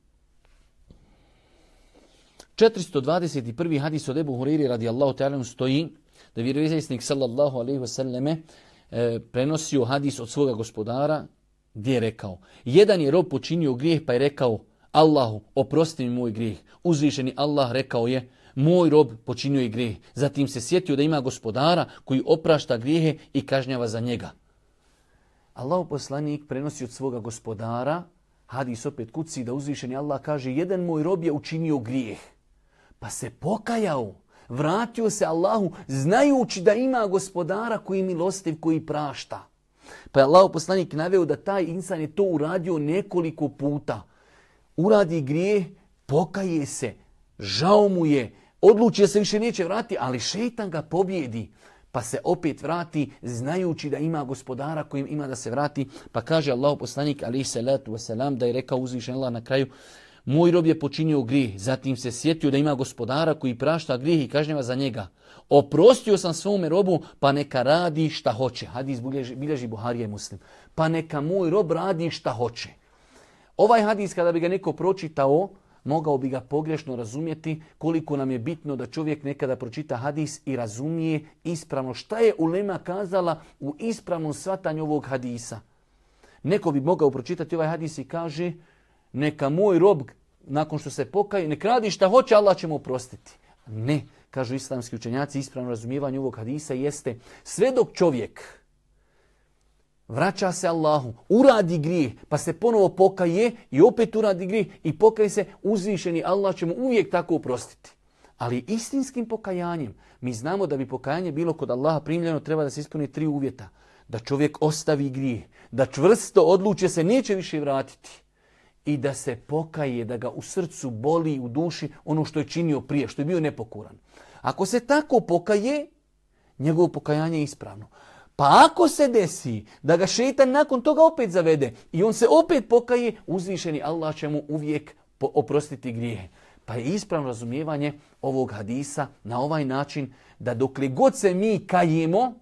421. hadis od Ebu Huriri radijallahu ta'ala stoji da vjerovjesnik sallallahu alaihi wa sallame e, prenosio hadis od svoga gospodara gdje je rekao, jedan je rob počinio grijeh pa je rekao, Allahu, oprosti mi moj grijeh. Uzvišeni Allah rekao je, moj rob počinio je grijeh. Zatim se sjetio da ima gospodara koji oprašta grijehe i kažnjava za njega. Allah poslanik prenosi od svoga gospodara Hadis opet kuci da uzvišeni Allah kaže jedan moj rob je učinio grijeh. Pa se pokajao, vratio se Allahu znajući da ima gospodara koji je milostiv, koji prašta. Pa je Allah poslanik naveo da taj insan je to uradio nekoliko puta. Uradi grijeh, pokaje se, žao mu je, odluči da se više neće vratiti, ali šeitan ga pobjedi pa se opet vrati znajući da ima gospodara kojim ima da se vrati. Pa kaže Allah poslanik alihi salatu wasalam da je rekao uzvišen Allah na kraju moj rob je počinio grijeh, zatim se sjetio da ima gospodara koji prašta grijeh i kažnjava za njega. Oprostio sam svome robu, pa neka radi šta hoće. Hadis bilježi, bilježi Buharije muslim. Pa neka moj rob radi šta hoće. Ovaj hadis kada bi ga neko pročitao, mogao bi ga pogrešno razumjeti koliko nam je bitno da čovjek nekada pročita hadis i razumije ispravno šta je Ulema kazala u ispravnom svatanju ovog hadisa. Neko bi mogao pročitati ovaj hadis i kaže neka moj rob nakon što se pokaje, nek radi šta hoće, Allah će mu oprostiti. Ne, kažu islamski učenjaci, ispravno razumijevanje ovog hadisa jeste sve dok čovjek vraća se Allahu, uradi grijeh, pa se ponovo pokaje i opet uradi grijeh i pokaje se uzvišeni, Allah će mu uvijek tako oprostiti. Ali istinskim pokajanjem, mi znamo da bi pokajanje bilo kod Allaha primljeno, treba da se ispuni tri uvjeta. Da čovjek ostavi grijeh, da čvrsto odluče se, neće više vratiti. I da se pokaje, da ga u srcu boli, u duši, ono što je činio prije, što je bio nepokuran. Ako se tako pokaje, njegovo pokajanje je ispravno. Pa ako se desi da ga šeitan nakon toga opet zavede i on se opet pokaje, uzvišeni Allah će mu uvijek oprostiti grijehe. Pa je ispravno razumijevanje ovog hadisa na ovaj način da dokle god se mi kajemo,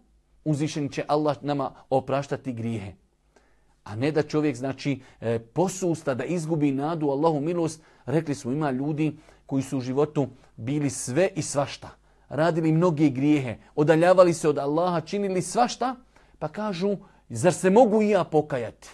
uzvišeni će Allah nama opraštati grijehe. A ne da čovjek znači e, posusta, da izgubi nadu Allahu milost. Rekli smo ima ljudi koji su u životu bili sve i svašta radili mnoge grijehe, odaljavali se od Allaha, činili svašta, pa kažu, zar se mogu i ja pokajati?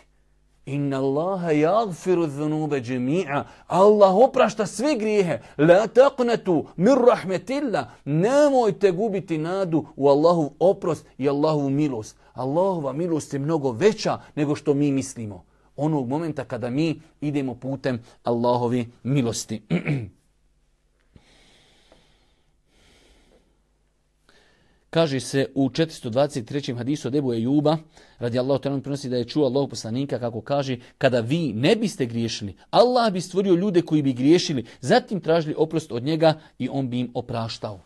Inna Allaha jagfiru dhunube džemi'a. Allah oprašta sve grijehe. La taqnatu mir rahmetillah. Nemojte gubiti nadu u Allahu oprost i Allahu milost. Allahova milost je mnogo veća nego što mi mislimo. Onog momenta kada mi idemo putem Allahovi milosti. Kaže se u 423. hadisu od Ebu Ejuba, radi Allah te prenosi da je čuo Allah poslanika kako kaže, kada vi ne biste griješili, Allah bi stvorio ljude koji bi griješili, zatim tražili oprost od njega i on bi im opraštao.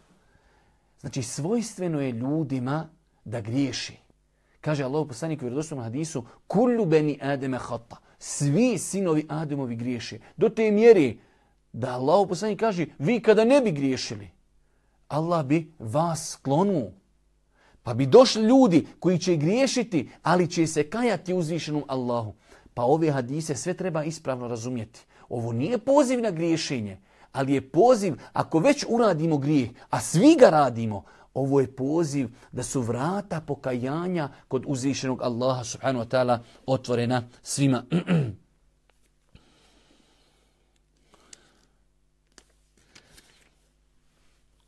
Znači, svojstveno je ljudima da griješi. Kaže Allah poslanik u vjerodostojnom hadisu, kullu beni ademe hata. Svi sinovi Ademovi griješe. Do te mjere da Allah poslanik kaže, vi kada ne bi griješili, Allah bi vas sklonuo. Pa bi došli ljudi koji će griješiti, ali će se kajati uzvišenom Allahu. Pa ove hadise sve treba ispravno razumjeti. Ovo nije poziv na griješenje, ali je poziv, ako već uradimo grijeh, a svi ga radimo, ovo je poziv da su vrata pokajanja kod uzvišenog Allaha subhanahu wa ta'ala otvorena svima.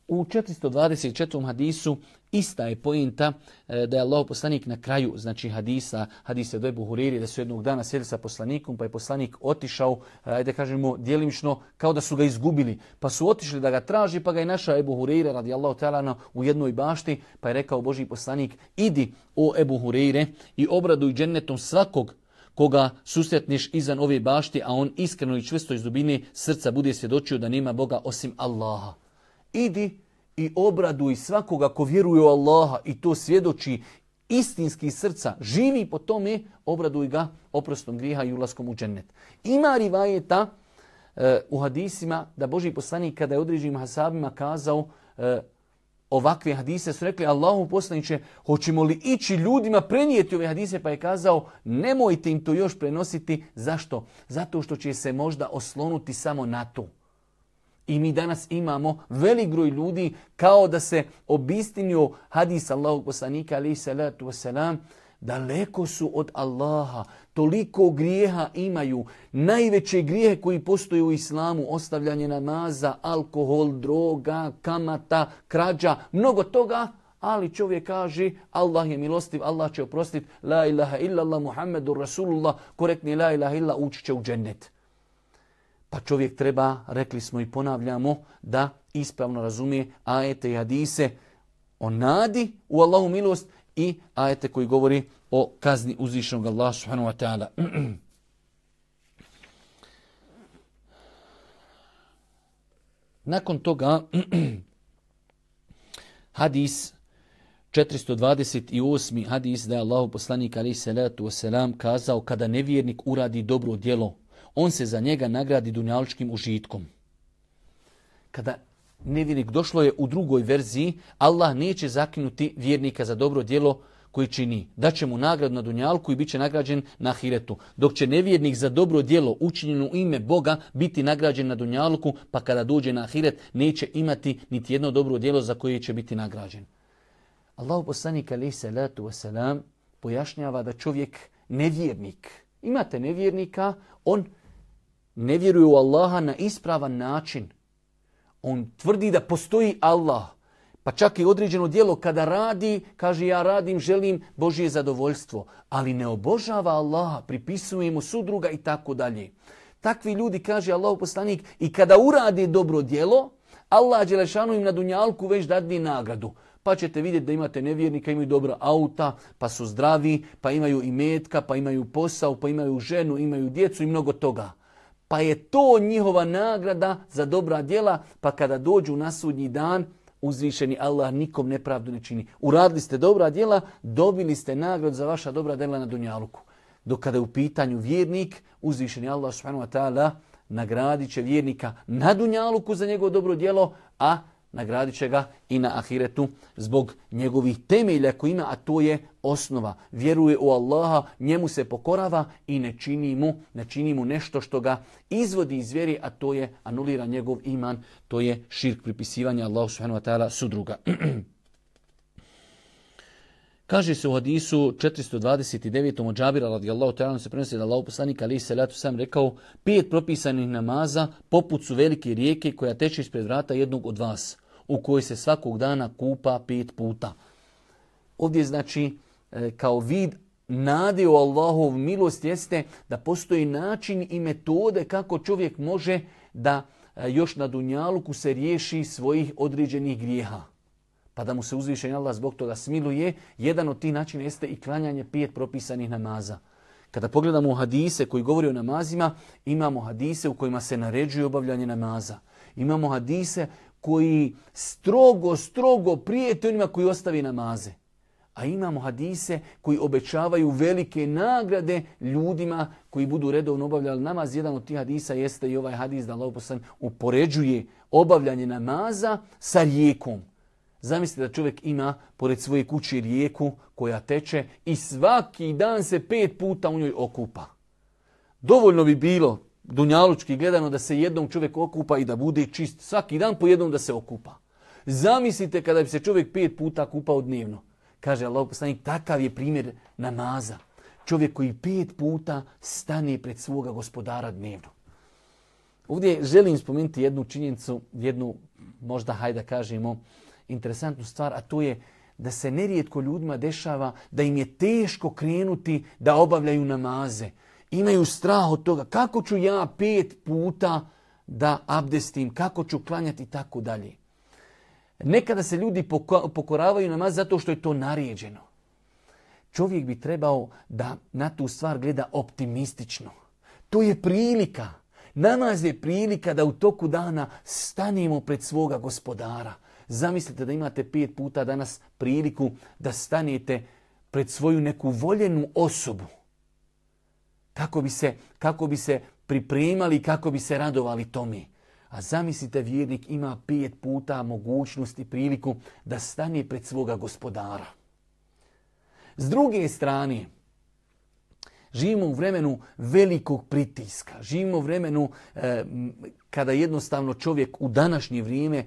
U 424. hadisu ista je pojenta e, da je Allah poslanik na kraju znači hadisa, hadisa do Ebu Huriri, da su jednog dana sjeli sa poslanikom, pa je poslanik otišao, e, ajde kažemo, dijelimično kao da su ga izgubili. Pa su otišli da ga traži, pa ga je našao Ebu Hurire radijallahu ta'ala u jednoj bašti, pa je rekao Boži poslanik, idi o Ebu Hurire i obraduj džennetom svakog koga susretniš izan ove bašti, a on iskreno i čvrsto iz dubine srca bude svjedočio da nema Boga osim Allaha idi i obraduj svakoga ko vjeruje u Allaha i to svjedoči istinski srca, živi po tome, obraduj ga oprostom grijeha i ulaskom u džennet. Ima rivajeta e, u hadisima da Boži poslanik kada je određenim hasabima kazao e, ovakve hadise su rekli Allahu poslaniće, hoćemo li ići ljudima prenijeti ove hadise, pa je kazao nemojte im to još prenositi. Zašto? Zato što će se možda oslonuti samo na to. I mi danas imamo velik broj ljudi kao da se obistinio hadis Allahog poslanika alaih salatu wasalam, daleko su od Allaha, toliko grijeha imaju. Najveće grijehe koji postoje u islamu, ostavljanje namaza, alkohol, droga, kamata, krađa, mnogo toga, ali čovjek kaže Allah je milostiv, Allah će oprostiti, la ilaha illallah Muhammedu Rasulullah, korektni la ilaha illa ući će u džennet. Pa čovjek treba, rekli smo i ponavljamo, da ispravno razumije ajete i hadise o nadi u Allahu milost i ajete koji govori o kazni uzvišenog Allah subhanahu wa ta'ala. Nakon toga hadis 428. hadis da je Allahu poslanik ali salatu wasalam kazao kada nevjernik uradi dobro djelo, on se za njega nagradi dunjaličkim užitkom. Kada nevjernik došlo je u drugoj verziji, Allah neće zakinuti vjernika za dobro djelo koji čini. Daće mu nagradu na dunjalku i bit će nagrađen na hiretu. Dok će nevjernik za dobro djelo učinjeno u ime Boga biti nagrađen na dunjalku, pa kada dođe na hiret neće imati niti jedno dobro djelo za koje će biti nagrađen. Allahu poslanik alaih salatu wasalam pojašnjava da čovjek nevjernik. Imate nevjernika, on ne vjeruje u Allaha na ispravan način. On tvrdi da postoji Allah. Pa čak i određeno djelo kada radi, kaže ja radim, želim Božje zadovoljstvo. Ali ne obožava Allaha, pripisuje mu sudruga i tako dalje. Takvi ljudi, kaže Allah poslanik, i kada uradi dobro djelo, Allah Đelešanu im na dunjalku već dadni nagradu. Pa ćete vidjeti da imate nevjernika, imaju dobra auta, pa su zdravi, pa imaju i metka, pa imaju posao, pa imaju ženu, imaju djecu i mnogo toga. Pa je to njihova nagrada za dobra djela, pa kada dođu na sudnji dan, uzvišeni Allah nikom nepravdu ne čini. Uradili ste dobra djela, dobili ste nagrad za vaša dobra djela na Dunjaluku. Dok kada je u pitanju vjernik, uzvišeni Allah subhanahu wa ta'ala nagradit će vjernika na Dunjaluku za njegovo dobro djelo, a nagradit će ga i na ahiretu zbog njegovih temelja koji ima, a to je osnova. Vjeruje u Allaha, njemu se pokorava i ne čini mu, ne čini mu nešto što ga izvodi iz vjeri, a to je anulira njegov iman, to je širk pripisivanja Allahu subhanahu wa ta'ala sudruga. Kaže se u hadisu 429. od Džabira radijallahu ta'ala se prenosi da Allah poslanik ali se letu sam rekao pet propisanih namaza poput su velike rijeke koja teče ispred vrata jednog od vas u kojoj se svakog dana kupa pet puta. Ovdje znači e, kao vid nade u Allahov milost jeste da postoji način i metode kako čovjek može da e, još na Dunjaluku se riješi svojih određenih grijeha. Pa da mu se uzvišen Allah zbog toga smiluje, jedan od tih načina jeste i klanjanje pet propisanih namaza. Kada pogledamo hadise koji govori o namazima, imamo hadise u kojima se naređuje obavljanje namaza. Imamo hadise koji strogo, strogo prijete onima koji ostavi namaze. A imamo hadise koji obećavaju velike nagrade ljudima koji budu redovno obavljali namaz. Jedan od tih hadisa jeste i ovaj hadis da Allah upoređuje obavljanje namaza sa rijekom. Zamislite da čovjek ima pored svoje kuće rijeku koja teče i svaki dan se pet puta u njoj okupa. Dovoljno bi bilo dunjalučki gledano da se jednom čovjek okupa i da bude čist. Svaki dan po jednom da se okupa. Zamislite kada bi se čovjek pet puta kupao dnevno. Kaže Allah poslanik, takav je primjer namaza. Čovjek koji pet puta stane pred svoga gospodara dnevno. Ovdje želim spomenuti jednu činjenicu, jednu možda hajde da kažemo interesantnu stvar, a to je da se nerijetko ljudima dešava da im je teško krenuti da obavljaju namaze imaju strah od toga kako ću ja pet puta da abdestim, kako ću klanjati i tako dalje. Nekada se ljudi pokoravaju namaz zato što je to naređeno. Čovjek bi trebao da na tu stvar gleda optimistično. To je prilika. Namaz je prilika da u toku dana stanemo pred svoga gospodara. Zamislite da imate pet puta danas priliku da stanete pred svoju neku voljenu osobu kako bi se, kako bi se pripremali, kako bi se radovali tome. A zamislite, vjernik ima pet puta mogućnost i priliku da stane pred svoga gospodara. S druge strane, živimo u vremenu velikog pritiska. Živimo u vremenu eh, kada jednostavno čovjek u današnje vrijeme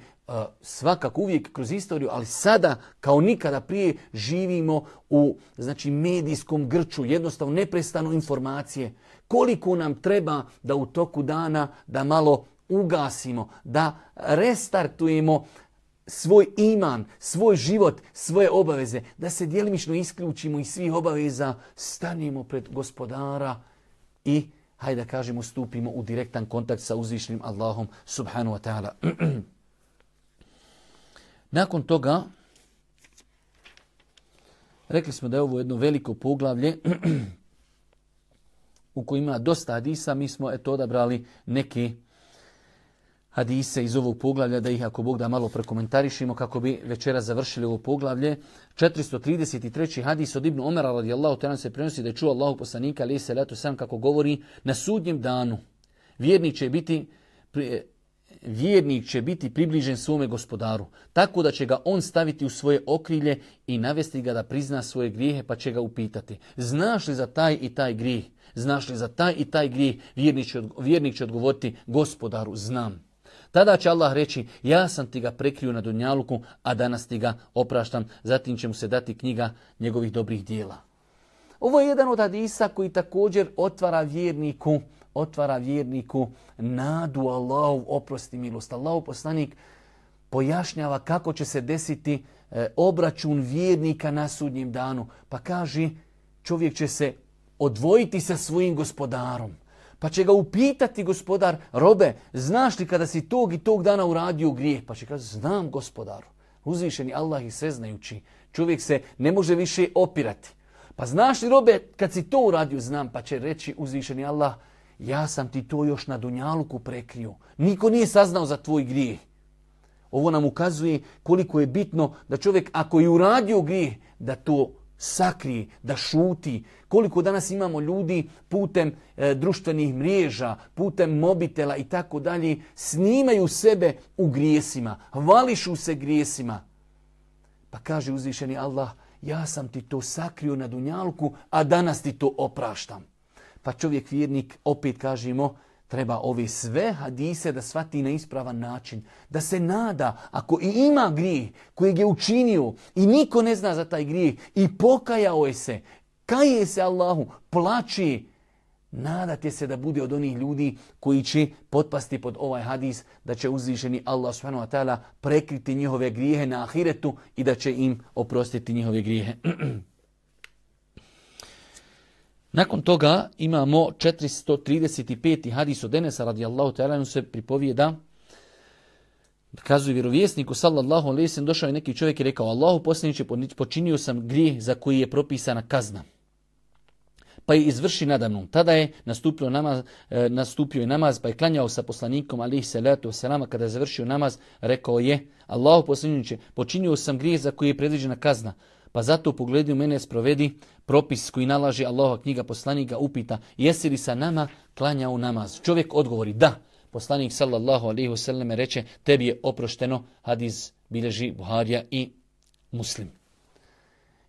svakako uvijek kroz istoriju, ali sada kao nikada prije živimo u znači, medijskom grču, jednostavno neprestano informacije. Koliko nam treba da u toku dana da malo ugasimo, da restartujemo svoj iman, svoj život, svoje obaveze, da se djelimično isključimo iz svih obaveza, stanimo pred gospodara i, hajde da kažemo, stupimo u direktan kontakt sa uzvišnim Allahom subhanu wa ta'ala. Nakon toga, rekli smo da je ovo jedno veliko poglavlje u kojima ima dosta hadisa, mi smo eto odabrali neke hadise iz ovog poglavlja, da ih ako Bog da malo prekomentarišimo kako bi večera završili ovo poglavlje. 433. hadis od Ibnu Omera radijallahu ta'ala se prenosi da je čuo Allahu poslanika ali se letu sam kako govori na sudnjem danu. Vjernik će biti vjernik će biti približen svome gospodaru, tako da će ga on staviti u svoje okrilje i navesti ga da prizna svoje grijehe, pa će ga upitati. Znaš li za taj i taj grijeh? Znaš li za taj i taj grijeh? Vjernik će, odgovoriti, gospodaru, znam. Tada će Allah reći, ja sam ti ga prekrio na Dunjaluku, a danas ti ga opraštam, zatim će mu se dati knjiga njegovih dobrih dijela. Ovo je jedan od hadisa koji također otvara vjerniku, otvara vjerniku nadu Allahu oprosti milost. Allahu poslanik pojašnjava kako će se desiti e, obračun vjernika na sudnjem danu. Pa kaže, čovjek će se odvojiti sa svojim gospodarom. Pa će ga upitati gospodar, robe, znaš li kada si tog i tog dana uradio grijeh? Pa će kaže, znam gospodaru. Uzvišeni Allah i sveznajući. Čovjek se ne može više opirati. Pa znaš li robe, kad si to uradio, znam, pa će reći uzvišeni Allah, ja sam ti to još na Dunjaluku prekrio. Niko nije saznao za tvoj grijeh. Ovo nam ukazuje koliko je bitno da čovjek ako je uradio grijeh, da to sakrije, da šuti. Koliko danas imamo ljudi putem e, društvenih mreža, putem mobitela i tako dalje, snimaju sebe u grijesima, vališu se grijesima. Pa kaže uzvišeni Allah, ja sam ti to sakrio na dunjalku, a danas ti to opraštam. Pa čovjek vjernik, opet kažemo, treba ove sve hadise da shvati na ispravan način. Da se nada, ako i ima grijeh kojeg je učinio i niko ne zna za taj grijeh i pokajao je se, kaje se Allahu, plaći, nadate se da bude od onih ljudi koji će potpasti pod ovaj hadis, da će uzvišeni Allah subhanahu wa ta'ala prekriti njihove grijehe na ahiretu i da će im oprostiti njihove grijehe. Nakon toga imamo 435. hadis od Denesa radijallahu ta'ala se pripovijeda Kazuje vjerovjesniku sallallahu alejhi ve došao je neki čovjek i rekao Allahu poslanice počinio sam grijeh za koji je propisana kazna. Pa je izvrši nadamnom. Tada je nastupio namaz, e, nastupio je namaz pa je klanjao sa poslanikom alejhi salatu vesselam kada je završio namaz rekao je Allahu poslanice počinio sam grijeh za koji je predviđena kazna. Pa zato u pogledu mene sprovedi propis koji nalaže Allahova knjiga poslanika upita jesi li sa nama klanjao namaz. Čovjek odgovori da. Poslanik sallallahu alaihi wasallam reče tebi je oprošteno hadis bileži Buharija i Muslim.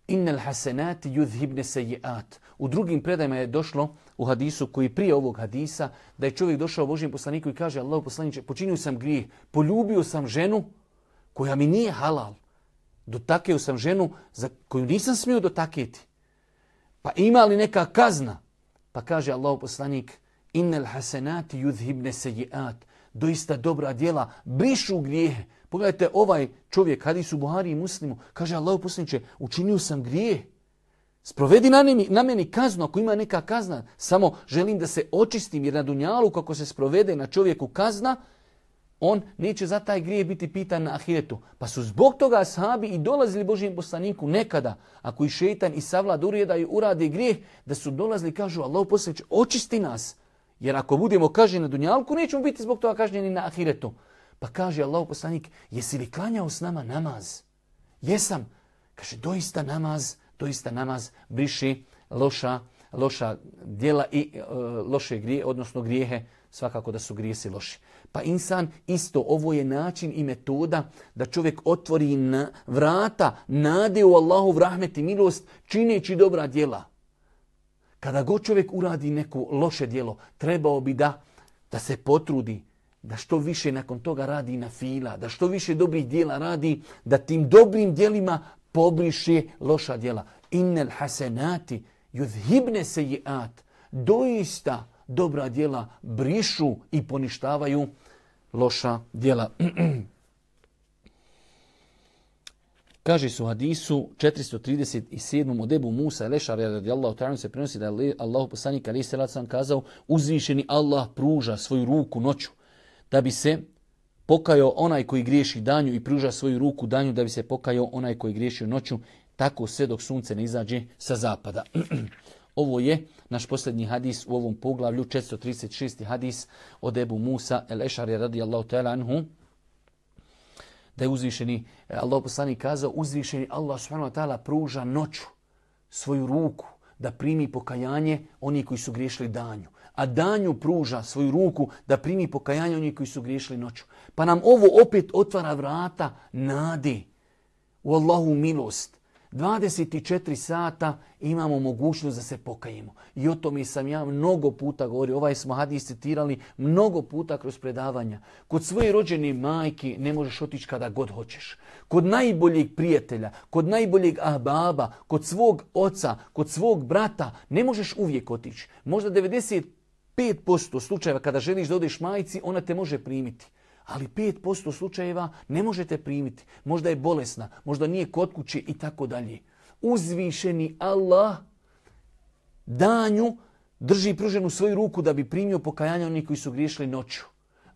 Innal hasenati yudhibne sejiat. U drugim predajima je došlo u hadisu koji prije ovog hadisa da je čovjek došao Božijem poslaniku i kaže Allahu poslaniče počinio sam grijeh, poljubio sam ženu koja mi nije halal. Dotakeo sam ženu za koju nisam smio dotaketi. Pa ima li neka kazna? Pa kaže Allah poslanik, innel hasenati yudhibne sejiat. Doista dobra djela brišu grijehe. Pogledajte ovaj čovjek, hadis u Buhari i Muslimu, kaže Allah poslaniče, učinio sam grijeh. Sprovedi na, nemi, na meni kaznu, ako ima neka kazna, samo želim da se očistim, jer na dunjalu kako se sprovede na čovjeku kazna, on neće za taj grijeh biti pitan na ahiretu. Pa su zbog toga sahabi i dolazili Božijem poslaniku nekada, ako i šeitan i savlad urijeda i uradi grijeh, da su dolazili kažu Allah poslaniče, očisti nas. Jer ako budemo kažnjeni na dunjalku, nećemo biti zbog toga kažnjeni na ahiretu. Pa kaže Allah poslanik, jesi li klanjao s nama namaz? Jesam. Kaže, doista namaz, doista namaz briši loša, loša djela i e, loše grije, odnosno grijehe, svakako da su grijesi loši. Pa insan isto, ovo je način i metoda da čovjek otvori na vrata, nade u Allahu rahmet i milost, čineći dobra djela. Kada god čovjek uradi neko loše djelo, trebao bi da, da se potrudi, da što više nakon toga radi na fila, da što više dobrih djela radi, da tim dobrim djelima pobriše loša djela. Innel hasenati yudhibne sejiat. Doista dobra djela brišu i poništavaju loša djela. Kaže su hadisu 437. od Ebu Musa Lešar radijallahu ta'ala se prenosi da je Allah poslanik ali se sam kazao uzvišeni Allah pruža svoju ruku noću da bi se pokajao onaj koji griješi danju i pruža svoju ruku danju da bi se pokajao onaj koji griješi noću tako sve dok sunce ne izađe sa zapada. Ovo je naš posljednji hadis u ovom poglavlju, 436. hadis od Ebu Musa el-Ešari radijallahu ta'ala anhu da je uzvišeni, Allah poslanik kazao, uzvišeni Allah subhanahu wa ta'ala pruža noću svoju ruku da primi pokajanje oni koji su griješili danju. A danju pruža svoju ruku da primi pokajanje oni koji su griješili noću. Pa nam ovo opet otvara vrata nade u Allahu milost 24 sata imamo mogućnost da se pokajemo. I o tome sam ja mnogo puta govorio. Ovaj smo hadis citirali mnogo puta kroz predavanja. Kod svoje rođene majke ne možeš otići kada god hoćeš. Kod najboljeg prijatelja, kod najboljeg ahbaba, kod svog oca, kod svog brata ne možeš uvijek otići. Možda 95% slučajeva kada želiš da odeš majci, ona te može primiti ali 5% slučajeva ne možete primiti. Možda je bolesna, možda nije kod kuće i tako dalje. Uzvišeni Allah danju drži pruženu svoju ruku da bi primio pokajanje onih koji su griješili noću.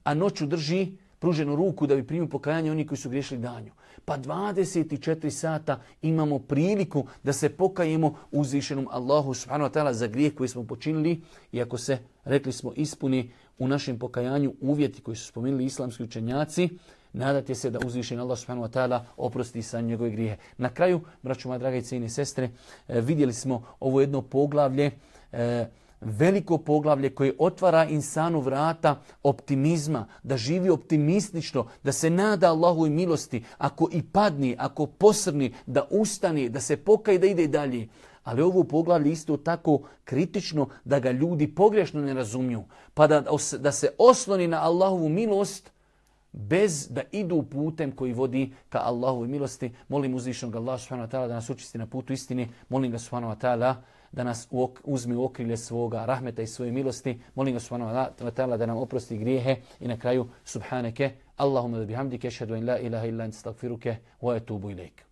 A noću drži pruženu ruku da bi primio pokajanje onih koji su griješili danju. Pa 24 sata imamo priliku da se pokajemo uzvišenom Allahu subhanahu wa ta'ala za grijeh koji smo počinili i ako se, rekli smo, ispuni u našem pokajanju uvjeti koji su spomenuli islamski učenjaci, nadate se da uzvišen Allah subhanahu wa ta'ala oprosti sa njegove grije. Na kraju, braću moja draga i sestre, e, vidjeli smo ovo jedno poglavlje, e, veliko poglavlje koje otvara insanu vrata optimizma, da živi optimistično, da se nada Allahu i milosti, ako i padni, ako posrni, da ustani, da se pokaje da ide dalje. Ali ovo poglavlje isto tako kritično da ga ljudi pogrešno ne razumiju. Pa da, da se osloni na Allahovu milost bez da idu putem koji vodi ka Allahovu milosti. Molim uzvišnog Allah subhanahu wa ta'ala da nas učisti na putu istine. Molim ga subhanahu wa ta'ala da nas uzme u okrilje svoga rahmeta i svoje milosti. Molim ga subhanahu wa ta'ala da nam oprosti grijehe i na kraju subhaneke Allahumma da bihamdike, šedu in la ilaha illa in stagfiruke, wa etubu ilaik.